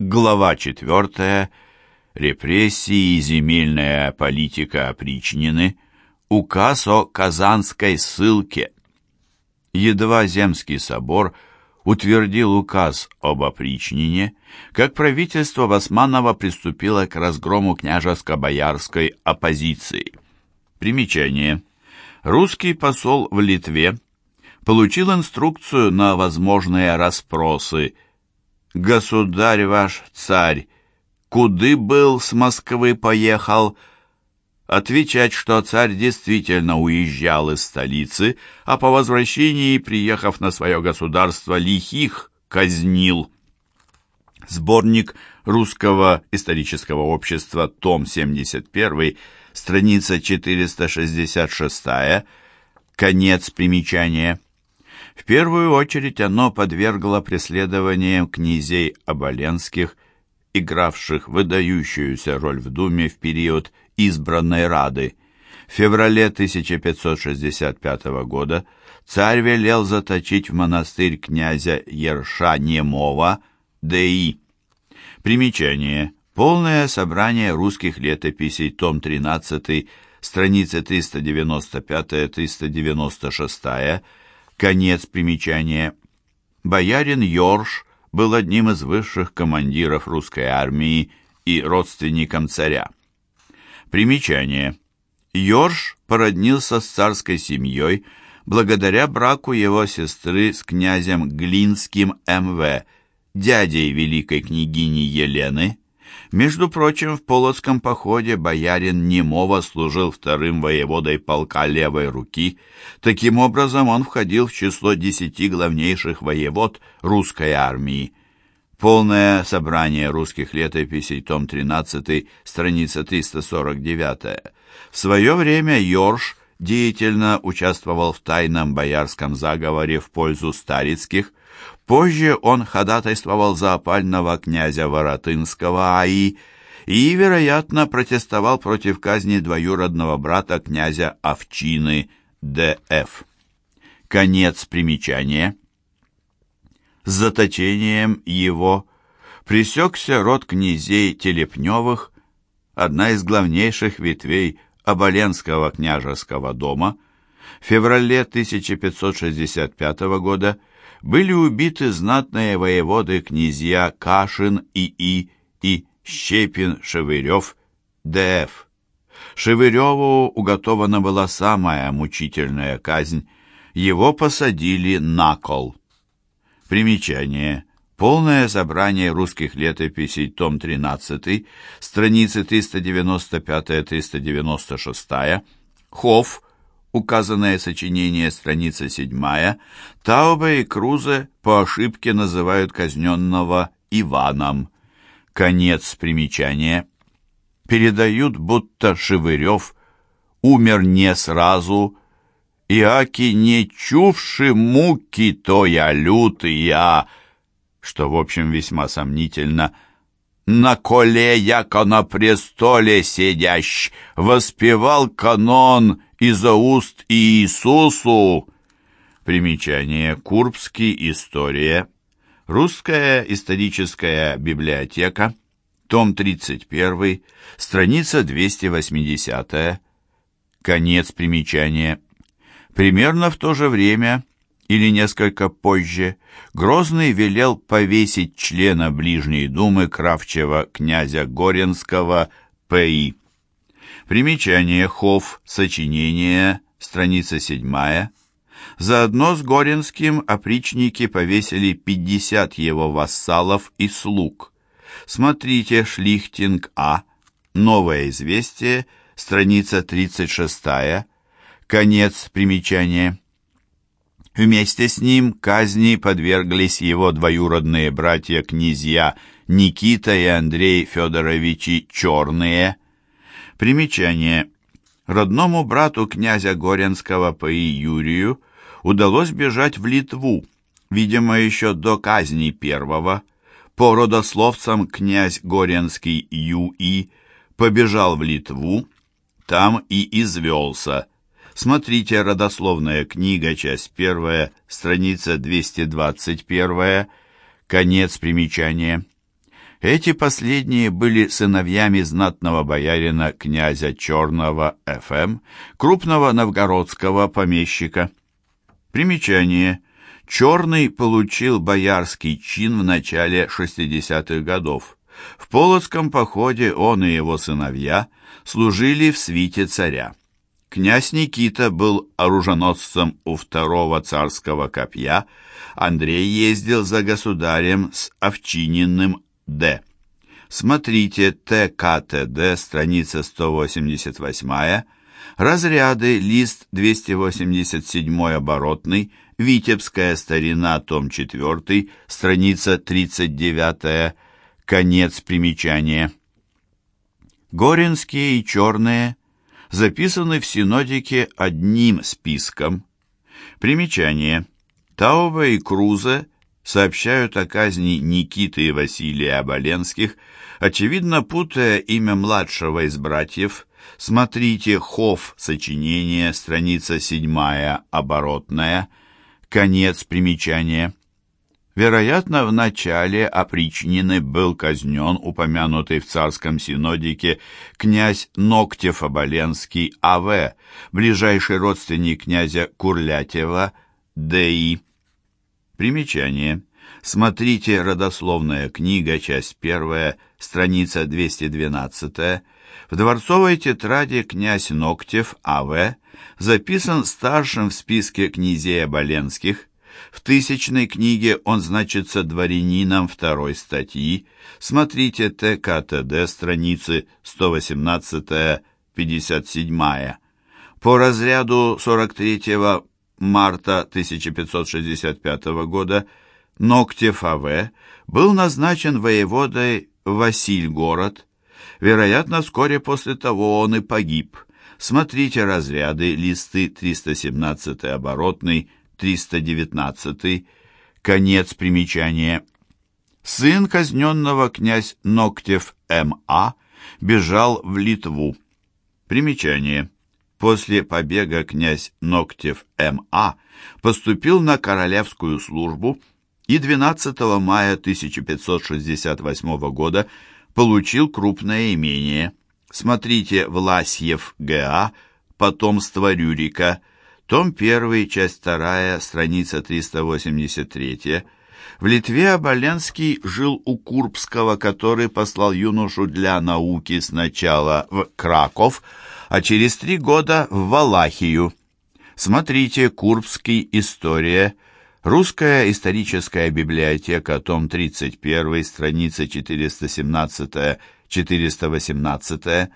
Глава 4. Репрессии и земельная политика опричнины. Указ о Казанской ссылке. Едва Земский собор утвердил указ об опричнине, как правительство Басманова приступило к разгрому княжеско-боярской оппозиции. Примечание. Русский посол в Литве получил инструкцию на возможные расспросы – «Государь ваш царь, куды был с Москвы поехал?» Отвечать, что царь действительно уезжал из столицы, а по возвращении, приехав на свое государство, лихих казнил. Сборник Русского исторического общества, том 71, страница 466, конец примечания. В первую очередь оно подвергло преследованиям князей Оболенских, игравших выдающуюся роль в Думе в период избранной Рады. В феврале 1565 года царь велел заточить в монастырь князя Ерша Немова, Д.И. Примечание. Полное собрание русских летописей, том 13, страницы 395-396, Конец примечания. Боярин Йорш был одним из высших командиров русской армии и родственником царя. Примечание. Йорш породнился с царской семьей благодаря браку его сестры с князем Глинским М.В., дядей великой княгини Елены, между прочим, в Полоцком походе боярин Немова служил вторым воеводой полка левой руки. Таким образом, он входил в число десяти главнейших воевод русской армии. Полное собрание русских летописей, том 13, страница 349. В свое время Йорш деятельно участвовал в тайном боярском заговоре в пользу Старицких, Позже он ходатайствовал за опального князя Воротынского АИ и, вероятно, протестовал против казни двоюродного брата князя Овчины Д.Ф. Конец примечания. С заточением его пресекся род князей Телепневых, одна из главнейших ветвей Оболенского княжеского дома. В феврале 1565 года были убиты знатные воеводы князья Кашин И.И. и Щепин-Шевырев Д.Ф. Шевыреву уготована была самая мучительная казнь. Его посадили на кол. Примечание. Полное собрание русских летописей, том 13, страницы 395-396, Хофф, Указанное сочинение, страница 7, Таубе и Крузе по ошибке называют казненного Иваном. Конец примечания. Передают, будто Шевырев умер не сразу, и аки не чувши муки, то я лютый я, что, в общем, весьма сомнительно, на коле, яко на престоле сидящ, воспевал канон из-за уст Иисусу. Примечание. Курбский. История. Русская историческая библиотека. Том 31. Страница 280. Конец примечания. Примерно в то же время или несколько позже Грозный велел повесить члена Ближней думы Кравчева князя Горенского П.И. Примечание Хофф, сочинение, страница 7. Заодно с Горинским опричники повесили 50 его вассалов и слуг. Смотрите Шлихтинг А. Новое известие, страница 36. Конец примечания. Вместе с ним казни подверглись его двоюродные братья-князья Никита и Андрей Федоровичи Черные – Примечание. Родному брату князя Горенского по Юрию удалось бежать в Литву, видимо, еще до казни первого. По родословцам князь Горенский Юи побежал в Литву, там и извелся. Смотрите родословная книга, часть первая, страница 221, конец примечания. Эти последние были сыновьями знатного боярина князя Черного Ф.М., крупного новгородского помещика. Примечание. Черный получил боярский чин в начале 60-х годов. В Полоцком походе он и его сыновья служили в свите царя. Князь Никита был оруженосцем у второго царского копья, Андрей ездил за государем с Овчининым Д. Смотрите ТКТД, страница 188, разряды, лист 287 оборотный, Витебская старина, том 4, страница 39, конец примечания. Горинские и черные записаны в синодике одним списком. Примечание. Таува и Крузе сообщают о казни Никиты и Василия Оболенских, очевидно путая имя младшего из братьев. Смотрите Хофф, сочинение, страница 7, оборотная, конец примечания. Вероятно, в начале опричнины был казнен упомянутый в царском синодике князь Ноктев-Оболенский А.В., ближайший родственник князя Курлятева Д.И. Примечание. Смотрите «Родословная книга», часть 1, страница 212. В дворцовой тетради князь Ноктев А.В. записан старшим в списке князей Оболенских, в тысячной книге он значится дворянином второй статьи. Смотрите ТКТД, страницы 118-57. По разряду 43 марта 1565 года Ноктев А.В. был назначен воеводой Василь-город. Вероятно, вскоре после того он и погиб. Смотрите разряды, листы 317 оборотный, 319, конец примечания. Сын казненного князь Ноктев М.А. бежал в Литву. Примечание. После побега князь Ноктев М.А. поступил на королевскую службу и 12 мая 1568 года получил крупное имение. Смотрите Власьев Г.А. «Потомство Рюрика», том 1, часть 2, страница 383. В Литве Оболенский жил у Курбского, который послал юношу для науки сначала в Краков, а через три года в Валахию. Смотрите «Курбский. История», Русская историческая библиотека, том 31, страница 417-418,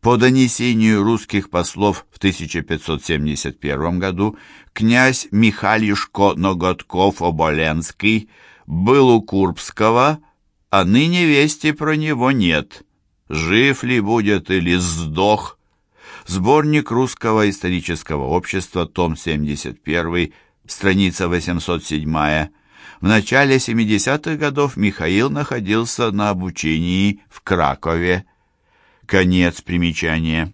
по донесению русских послов в 1571 году князь Михалишко Ноготков-Оболенский был у Курбского, а ныне вести про него нет. Жив ли будет или сдох? Сборник Русского исторического общества, том 71, страница 807. В начале 70-х годов Михаил находился на обучении в Кракове. Конец примечания.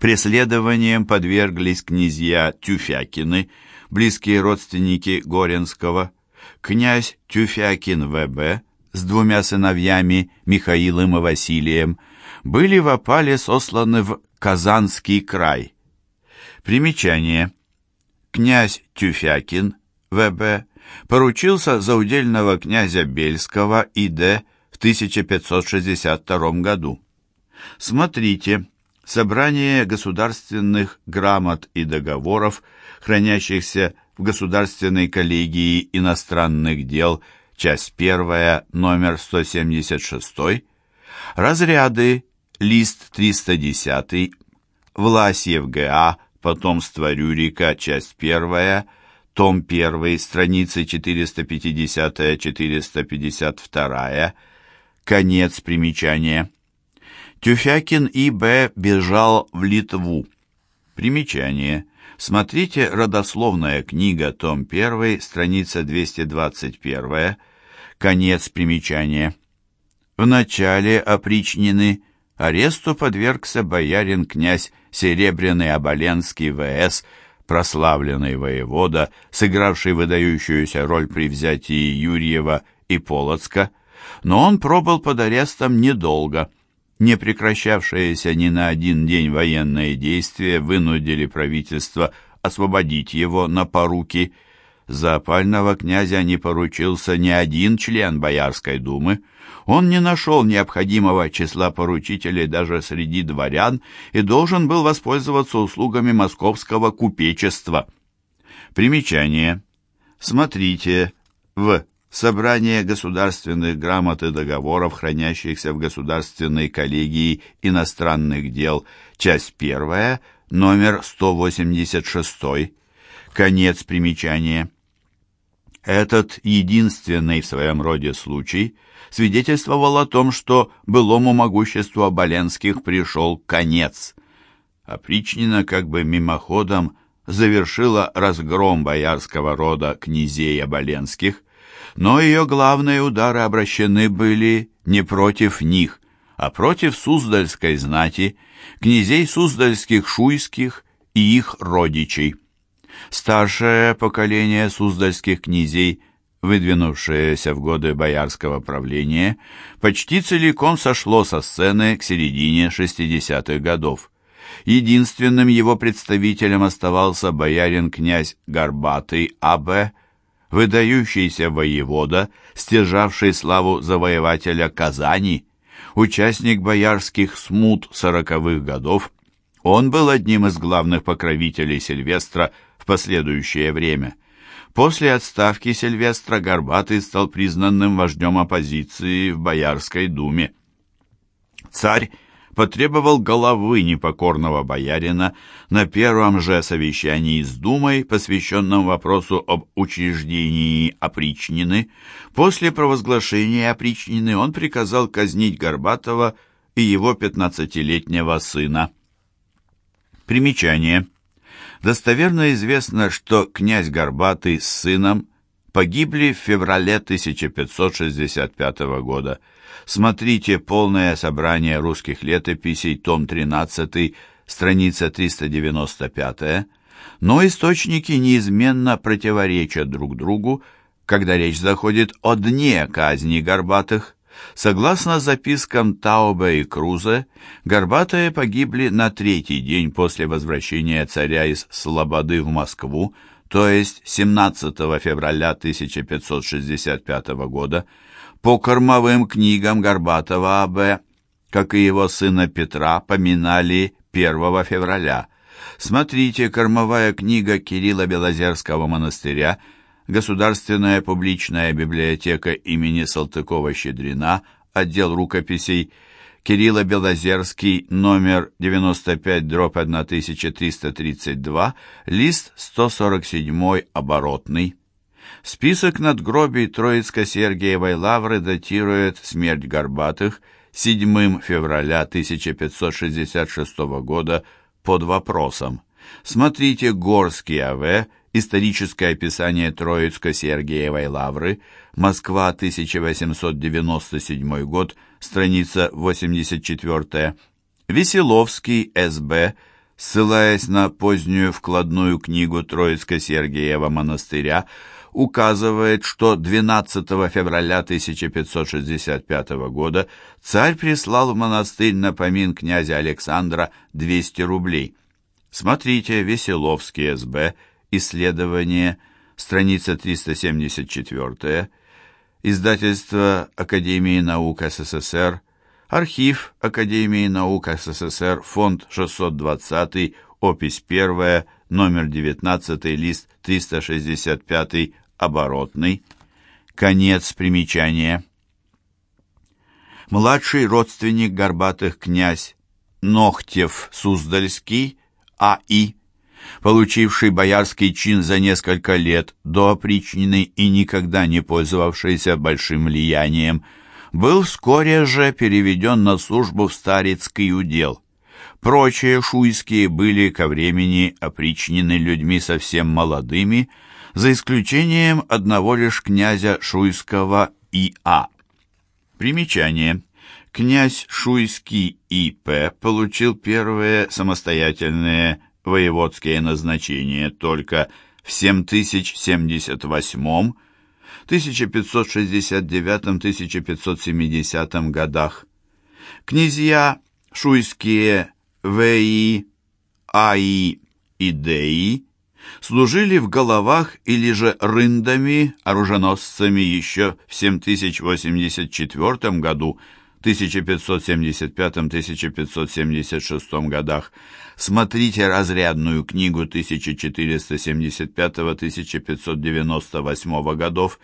Преследованием подверглись князья Тюфякины, близкие родственники Горенского, князь Тюфякин В.Б. с двумя сыновьями Михаилом и Василием были в опале сосланы в Казанский край. Примечание. Князь Тюфякин В.Б. поручился за удельного князя Бельского И.Д. в 1562 году. Смотрите «Собрание государственных грамот и договоров, хранящихся в Государственной коллегии иностранных дел», часть 1, номер 176, разряды, лист 310, Власьев Г.А., потомство Рюрика, часть 1, том 1, страницы 450-452, конец примечания. Тюфякин И.Б. бежал в Литву. Примечание. Смотрите «Родословная книга», том 1, страница 221, конец примечания. В начале опричнины аресту подвергся боярин-князь Серебряный Оболенский В.С., прославленный воевода, сыгравший выдающуюся роль при взятии Юрьева и Полоцка, но он пробыл под арестом недолго. Не прекращавшиеся ни на один день военные действия вынудили правительство освободить его на поруки. За опального князя не поручился ни один член Боярской думы. Он не нашел необходимого числа поручителей даже среди дворян и должен был воспользоваться услугами московского купечества. Примечание. Смотрите в Собрание государственных грамот и договоров, хранящихся в Государственной коллегии иностранных дел, часть первая, номер 186, конец примечания. Этот единственный в своем роде случай свидетельствовал о том, что былому могуществу Оболенских пришел конец. Опричнина как бы мимоходом завершила разгром боярского рода князей Оболенских, но ее главные удары обращены были не против них, а против Суздальской знати, князей Суздальских шуйских и их родичей. Старшее поколение суздальских князей, выдвинувшееся в годы боярского правления, почти целиком сошло со сцены к середине 60-х годов. Единственным его представителем оставался боярин-князь Горбатый А.Б., выдающийся воевода, стяжавший славу завоевателя Казани, участник боярских смут сороковых годов, он был одним из главных покровителей Сильвестра в последующее время. После отставки Сильвестра Горбатый стал признанным вождем оппозиции в Боярской думе. Царь потребовал головы непокорного боярина на первом же совещании с Думой, посвященном вопросу об учреждении опричнины. После провозглашения опричнины он приказал казнить Горбатова и его пятнадцатилетнего сына. Примечание. Достоверно известно, что князь Горбатый с сыном погибли в феврале 1565 года. Смотрите полное собрание русских летописей, том 13, страница 395, но источники неизменно противоречат друг другу, когда речь заходит о дне казни Горбатых. Согласно запискам Таубе и Крузе, Горбатые погибли на третий день после возвращения царя из Слободы в Москву, то есть 17 февраля 1565 года, по кормовым книгам Горбатова А.Б., как и его сына Петра, поминали 1 февраля. Смотрите «Кормовая книга Кирилла Белозерского монастыря», Государственная публичная библиотека имени Салтыкова-Щедрина, отдел рукописей, Кирилла Белозерский, номер 95, дробь 1332, лист 147, оборотный. Список надгробий Троицко-Сергиевой лавры датирует смерть Горбатых 7 февраля 1566 года под вопросом. Смотрите Горский А.В., историческое описание Троицко-Сергиевой лавры, Москва, 1897 год, страница 84. Веселовский, С.Б., ссылаясь на позднюю вкладную книгу Троицко-Сергиева монастыря, указывает, что 12 февраля 1565 года царь прислал в монастырь на помин князя Александра 200 рублей. Смотрите Веселовский СБ, исследование, страница 374, издательство Академии наук СССР, архив Академии наук СССР, фонд 620, опись 1, номер 19, лист 365, оборотный, конец примечания. Младший родственник Горбатых князь Ногтев Суздальский А.И., получивший боярский чин за несколько лет до опричнины и никогда не пользовавшийся большим влиянием, был вскоре же переведен на службу в Старицкий удел. Прочие шуйские были ко времени опричнены людьми совсем молодыми, за исключением одного лишь князя Шуйского И.А. Примечание. Князь Шуйский И.П. получил первые самостоятельные воеводские назначения только в 7078 1569-1570 годах. Князья шуйские В.И., А.И. и Д.И. служили в головах или же рындами, оруженосцами еще в 7084 году, 1575-1576 годах. Смотрите разрядную книгу 1475-1598 годов.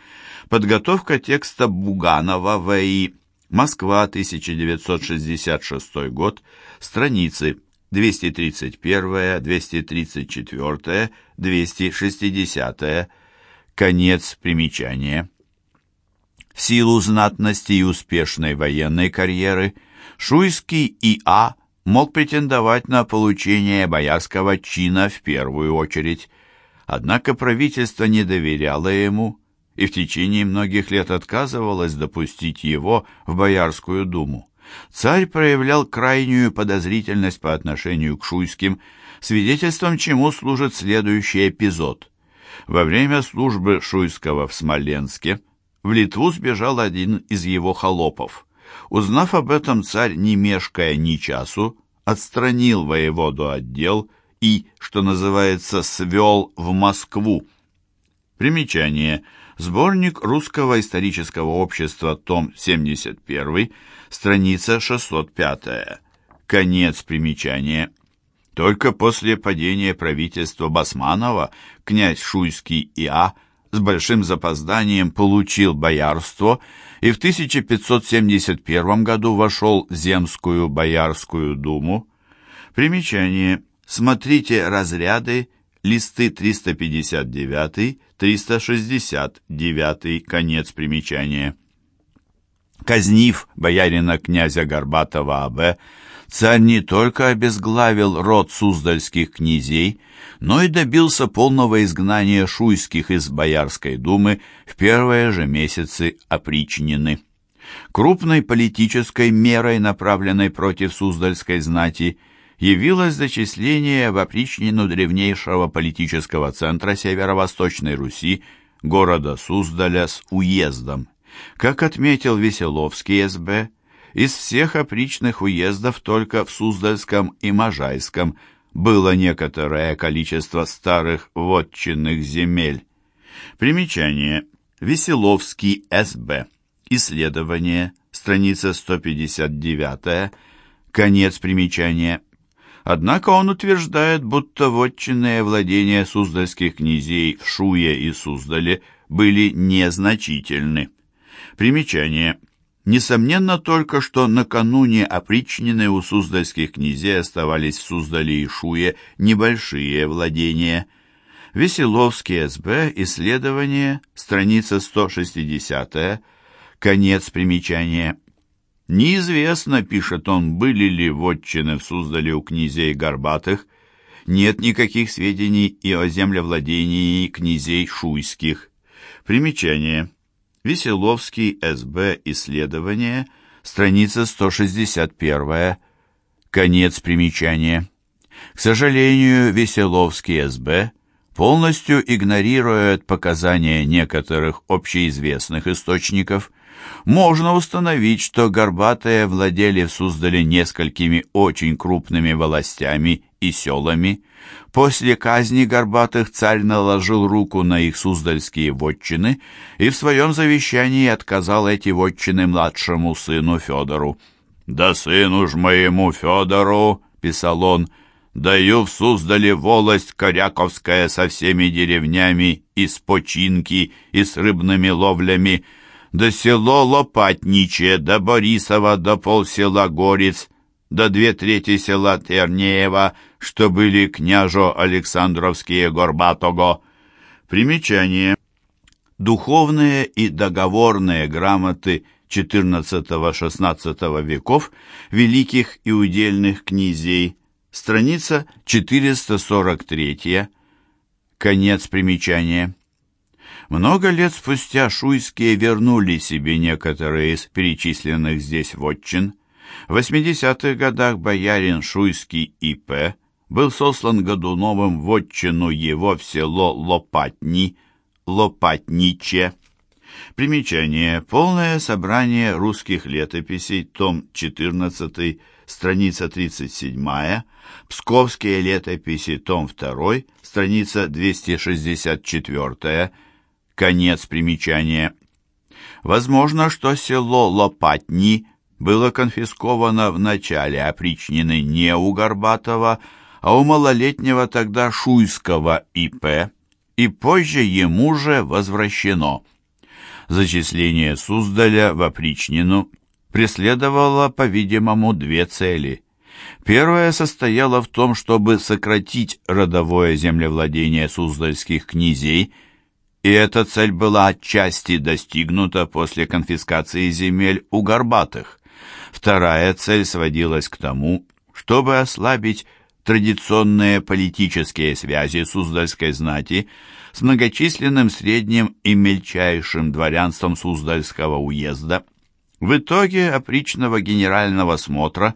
Подготовка текста Буганова В.И. Москва, 1966 год. Страницы 231, 234, 260. Конец примечания. В силу знатности и успешной военной карьеры Шуйский И.А. мог претендовать на получение боярского чина в первую очередь. Однако правительство не доверяло ему и в течение многих лет отказывалось допустить его в Боярскую думу. Царь проявлял крайнюю подозрительность по отношению к Шуйским, свидетельством чему служит следующий эпизод. Во время службы Шуйского в Смоленске в Литву сбежал один из его холопов. Узнав об этом, царь, не мешкая ни часу, отстранил воеводу отдел и, что называется, свел в Москву. Примечание. Сборник Русского исторического общества, том 71, страница 605. Конец примечания. Только после падения правительства Басманова князь Шуйский И.А с большим запозданием получил боярство и в 1571 году вошел в Земскую Боярскую думу. Примечание. Смотрите разряды, листы 359-369, конец примечания. Казнив боярина князя Горбатова А.Б., Царь не только обезглавил род суздальских князей, но и добился полного изгнания шуйских из Боярской думы в первые же месяцы опричнины. Крупной политической мерой, направленной против суздальской знати, явилось зачисление в опричнину древнейшего политического центра северо-восточной Руси, города Суздаля с уездом. Как отметил Веселовский СБ, из всех опричных уездов только в Суздальском и Можайском было некоторое количество старых вотчинных земель. Примечание. Веселовский СБ. Исследование. Страница 159. Конец примечания. Однако он утверждает, будто вотчинные владения суздальских князей в Шуе и Суздале были незначительны. Примечание. Несомненно только, что накануне опричнины у суздальских князей оставались в Суздале и Шуе небольшие владения. Веселовский СБ, исследование, страница 160 конец примечания. Неизвестно, пишет он, были ли вотчины в Суздале у князей Горбатых, нет никаких сведений и о землевладении князей Шуйских. Примечание. Веселовский, СБ, исследование, страница 161, конец примечания. К сожалению, Веселовский, СБ, полностью игнорирует показания некоторых общеизвестных источников. Можно установить, что горбатые владели в Суздале несколькими очень крупными властями и селами. После казни Горбатых царь наложил руку на их суздальские вотчины и в своем завещании отказал эти вотчины младшему сыну Федору. «Да сыну ж моему Федору», — писал он, — «даю в Суздале волость Коряковская со всеми деревнями и с починки, и с рыбными ловлями, да село Лопатниче, да Борисова, да полсела Горец, да две трети села Тернеева, что были княжо Александровские Горбатого. Примечание. Духовные и договорные грамоты XIV-XVI веков великих и удельных князей. Страница 443. Конец примечания. Много лет спустя шуйские вернули себе некоторые из перечисленных здесь вотчин. В 80-х годах боярин Шуйский И.П. был сослан Годуновым в отчину его в село Лопатни, Лопатниче. Примечание. Полное собрание русских летописей, том 14, страница 37, Псковские летописи, том 2, страница 264, конец примечания. Возможно, что село Лопатни было конфисковано в начале опричнины не у Горбатова, а у малолетнего тогда Шуйского И.П., и позже ему же возвращено. Зачисление Суздаля в опричнину преследовало, по-видимому, две цели. Первая состояла в том, чтобы сократить родовое землевладение суздальских князей – и эта цель была отчасти достигнута после конфискации земель у Горбатых. Вторая цель сводилась к тому, чтобы ослабить традиционные политические связи Суздальской знати с многочисленным средним и мельчайшим дворянством Суздальского уезда. В итоге опричного генерального смотра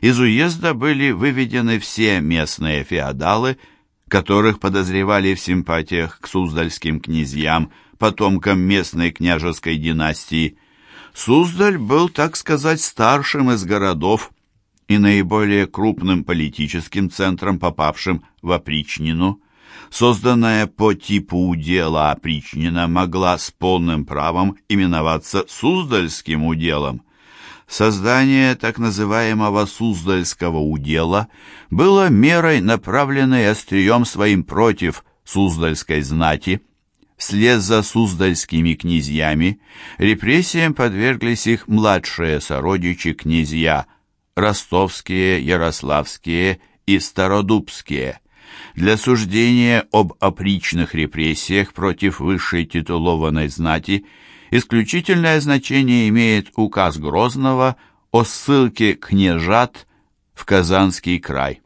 из уезда были выведены все местные феодалы – которых подозревали в симпатиях к суздальским князьям, потомкам местной княжеской династии. Суздаль был, так сказать, старшим из городов и наиболее крупным политическим центром, попавшим в опричнину. Созданная по типу удела опричнина могла с полным правом именоваться Суздальским уделом. Создание так называемого Суздальского удела было мерой, направленной острием своим против Суздальской знати. Вслед за суздальскими князьями репрессиям подверглись их младшие сородичи князья ростовские, ярославские и стародубские. Для суждения об опричных репрессиях против высшей титулованной знати – исключительное значение имеет указ Грозного о ссылке княжат в Казанский край.